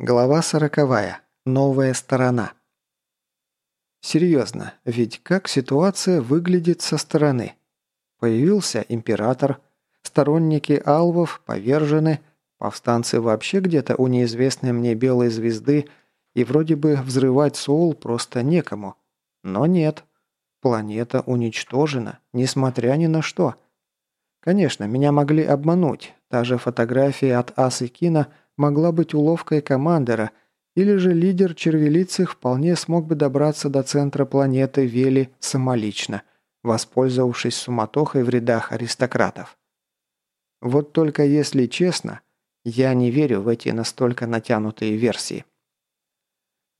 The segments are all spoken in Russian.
Глава сороковая. Новая сторона. Серьезно, ведь как ситуация выглядит со стороны? Появился император, сторонники алвов повержены, повстанцы вообще где-то у неизвестной мне белой звезды, и вроде бы взрывать Соул просто некому. Но нет. Планета уничтожена, несмотря ни на что. Конечно, меня могли обмануть. Та же фотография от Асы Кина – могла быть уловкой командора, или же лидер червелицых вполне смог бы добраться до центра планеты Вели самолично, воспользовавшись суматохой в рядах аристократов. Вот только если честно, я не верю в эти настолько натянутые версии.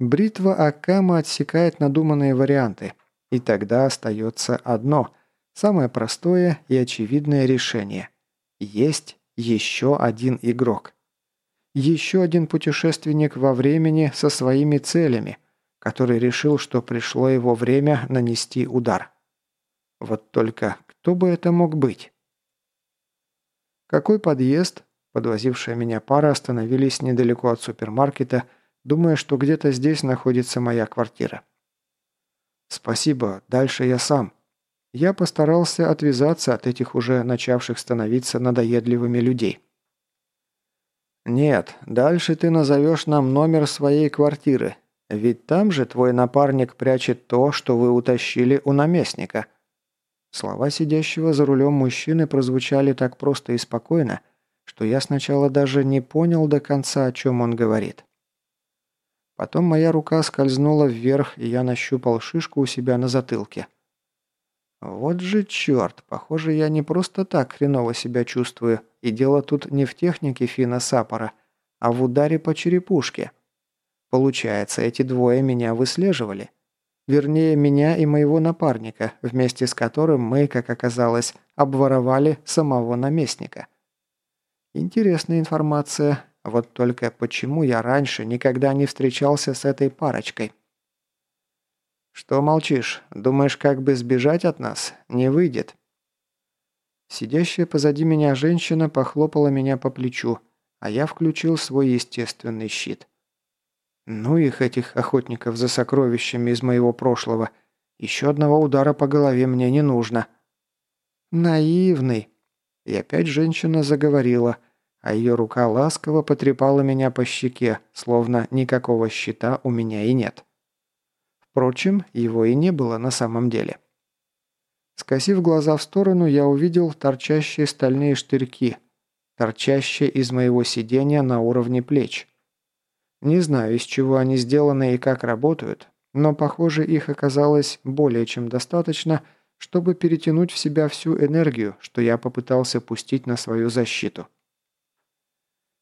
Бритва Акама отсекает надуманные варианты, и тогда остается одно, самое простое и очевидное решение. Есть еще один игрок. Еще один путешественник во времени со своими целями, который решил, что пришло его время нанести удар. Вот только кто бы это мог быть? Какой подъезд? Подвозившая меня пара остановились недалеко от супермаркета, думая, что где-то здесь находится моя квартира. «Спасибо, дальше я сам». Я постарался отвязаться от этих уже начавших становиться надоедливыми людей. «Нет, дальше ты назовешь нам номер своей квартиры. Ведь там же твой напарник прячет то, что вы утащили у наместника». Слова сидящего за рулем мужчины прозвучали так просто и спокойно, что я сначала даже не понял до конца, о чем он говорит. Потом моя рука скользнула вверх, и я нащупал шишку у себя на затылке. Вот же черт, похоже, я не просто так хреново себя чувствую, и дело тут не в технике Фина Сапора, а в ударе по черепушке. Получается, эти двое меня выслеживали. Вернее, меня и моего напарника, вместе с которым мы, как оказалось, обворовали самого наместника. Интересная информация, вот только почему я раньше никогда не встречался с этой парочкой? «Что молчишь? Думаешь, как бы сбежать от нас? Не выйдет». Сидящая позади меня женщина похлопала меня по плечу, а я включил свой естественный щит. Ну их, этих охотников за сокровищами из моего прошлого. Еще одного удара по голове мне не нужно. Наивный. И опять женщина заговорила, а ее рука ласково потрепала меня по щеке, словно никакого щита у меня и нет. Впрочем, его и не было на самом деле. Скосив глаза в сторону, я увидел торчащие стальные штырьки, торчащие из моего сидения на уровне плеч. Не знаю, из чего они сделаны и как работают, но, похоже, их оказалось более чем достаточно, чтобы перетянуть в себя всю энергию, что я попытался пустить на свою защиту.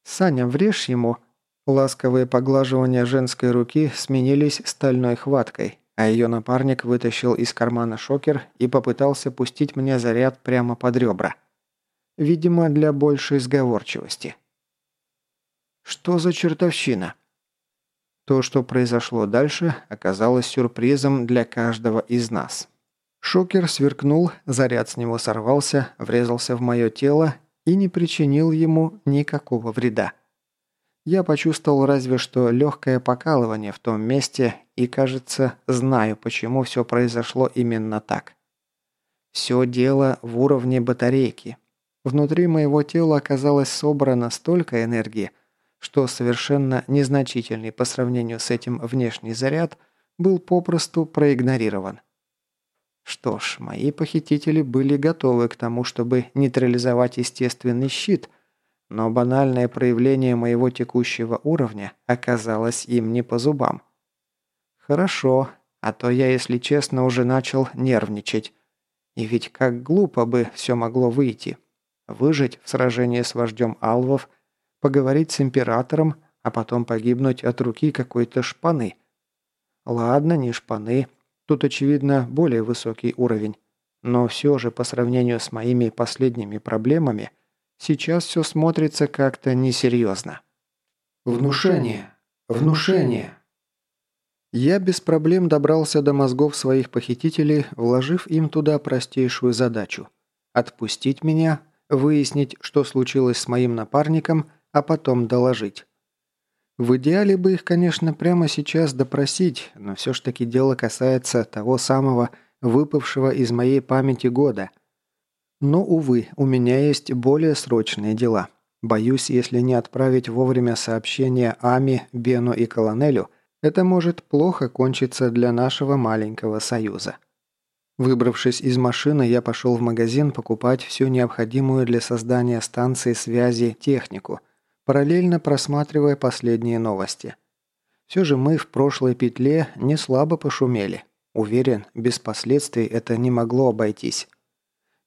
«Саня, врежь ему!» Ласковые поглаживания женской руки сменились стальной хваткой, а ее напарник вытащил из кармана шокер и попытался пустить мне заряд прямо под ребра. Видимо, для большей сговорчивости. Что за чертовщина? То, что произошло дальше, оказалось сюрпризом для каждого из нас. Шокер сверкнул, заряд с него сорвался, врезался в мое тело и не причинил ему никакого вреда. Я почувствовал разве что легкое покалывание в том месте и, кажется, знаю, почему все произошло именно так. Все дело в уровне батарейки. Внутри моего тела оказалось собрано столько энергии, что совершенно незначительный по сравнению с этим внешний заряд был попросту проигнорирован. Что ж, мои похитители были готовы к тому, чтобы нейтрализовать естественный щит – но банальное проявление моего текущего уровня оказалось им не по зубам. Хорошо, а то я, если честно, уже начал нервничать. И ведь как глупо бы все могло выйти. Выжить в сражении с вождем Алвов, поговорить с императором, а потом погибнуть от руки какой-то шпаны. Ладно, не шпаны. Тут, очевидно, более высокий уровень. Но все же, по сравнению с моими последними проблемами – Сейчас все смотрится как-то несерьезно. Внушение. Внушение. Я без проблем добрался до мозгов своих похитителей, вложив им туда простейшую задачу – отпустить меня, выяснить, что случилось с моим напарником, а потом доложить. В идеале бы их, конечно, прямо сейчас допросить, но все ж таки дело касается того самого выпавшего из моей памяти года. Но, увы, у меня есть более срочные дела. Боюсь, если не отправить вовремя сообщение Ами, Бену и Колонелю, это может плохо кончиться для нашего маленького союза. Выбравшись из машины, я пошел в магазин покупать всю необходимую для создания станции связи технику, параллельно просматривая последние новости. Все же мы в прошлой петле не слабо пошумели. Уверен, без последствий это не могло обойтись.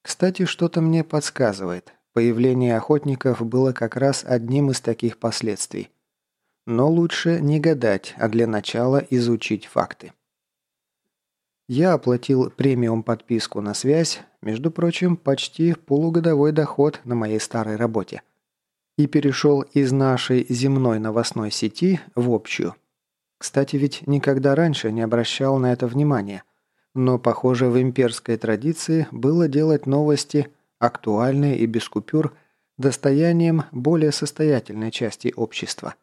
Кстати, что-то мне подсказывает. Появление охотников было как раз одним из таких последствий. Но лучше не гадать, а для начала изучить факты. Я оплатил премиум подписку на связь, между прочим, почти полугодовой доход на моей старой работе. И перешел из нашей земной новостной сети в общую. Кстати, ведь никогда раньше не обращал на это внимания. Но, похоже, в имперской традиции было делать новости, актуальные и без купюр, достоянием более состоятельной части общества.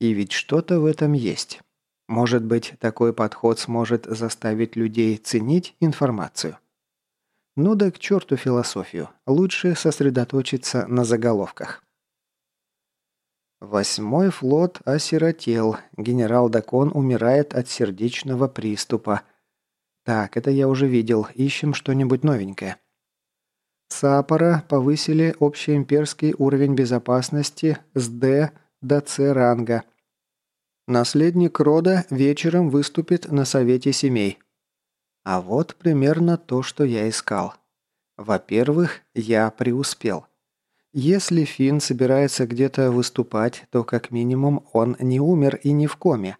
И ведь что-то в этом есть. Может быть, такой подход сможет заставить людей ценить информацию? Ну да к черту философию. Лучше сосредоточиться на заголовках. Восьмой флот осиротел. Генерал Дакон умирает от сердечного приступа. Так, это я уже видел. Ищем что-нибудь новенькое. Сапора повысили общеимперский уровень безопасности с D до C ранга – Наследник рода вечером выступит на совете семей. А вот примерно то, что я искал. Во-первых, я преуспел. Если Финн собирается где-то выступать, то как минимум он не умер и не в коме.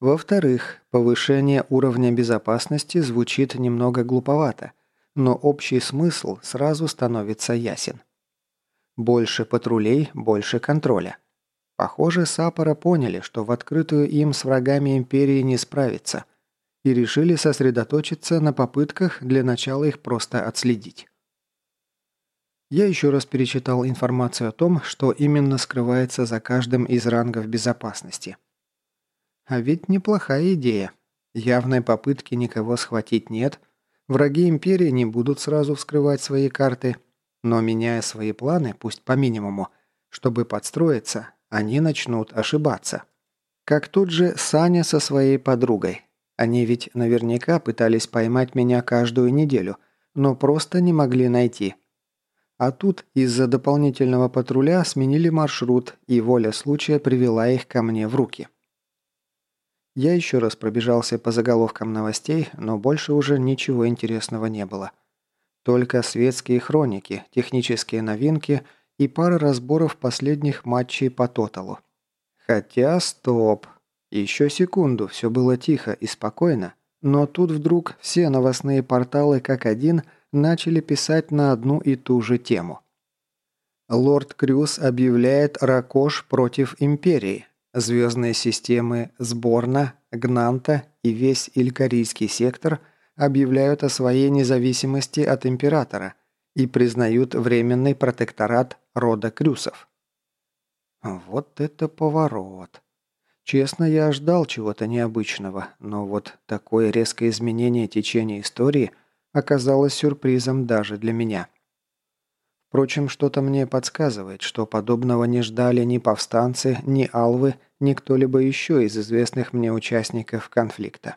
Во-вторых, повышение уровня безопасности звучит немного глуповато, но общий смысл сразу становится ясен. Больше патрулей, больше контроля. Похоже, Сапора поняли, что в открытую им с врагами Империи не справиться, и решили сосредоточиться на попытках для начала их просто отследить. Я еще раз перечитал информацию о том, что именно скрывается за каждым из рангов безопасности. А ведь неплохая идея. Явной попытки никого схватить нет, враги Империи не будут сразу вскрывать свои карты, но меняя свои планы, пусть по минимуму, чтобы подстроиться, они начнут ошибаться. Как тут же Саня со своей подругой. Они ведь наверняка пытались поймать меня каждую неделю, но просто не могли найти. А тут из-за дополнительного патруля сменили маршрут, и воля случая привела их ко мне в руки. Я еще раз пробежался по заголовкам новостей, но больше уже ничего интересного не было. Только светские хроники, технические новинки – и пара разборов последних матчей по тоталу. Хотя, стоп. Еще секунду, все было тихо и спокойно, но тут вдруг все новостные порталы как один начали писать на одну и ту же тему. Лорд Крюс объявляет Ракош против Империи. Звездные системы Сборна, Гнанта и весь Илькарийский сектор объявляют о своей независимости от Императора и признают временный протекторат рода Крюсов. Вот это поворот. Честно, я ждал чего-то необычного, но вот такое резкое изменение течения истории оказалось сюрпризом даже для меня. Впрочем, что-то мне подсказывает, что подобного не ждали ни повстанцы, ни алвы, ни кто-либо еще из известных мне участников конфликта.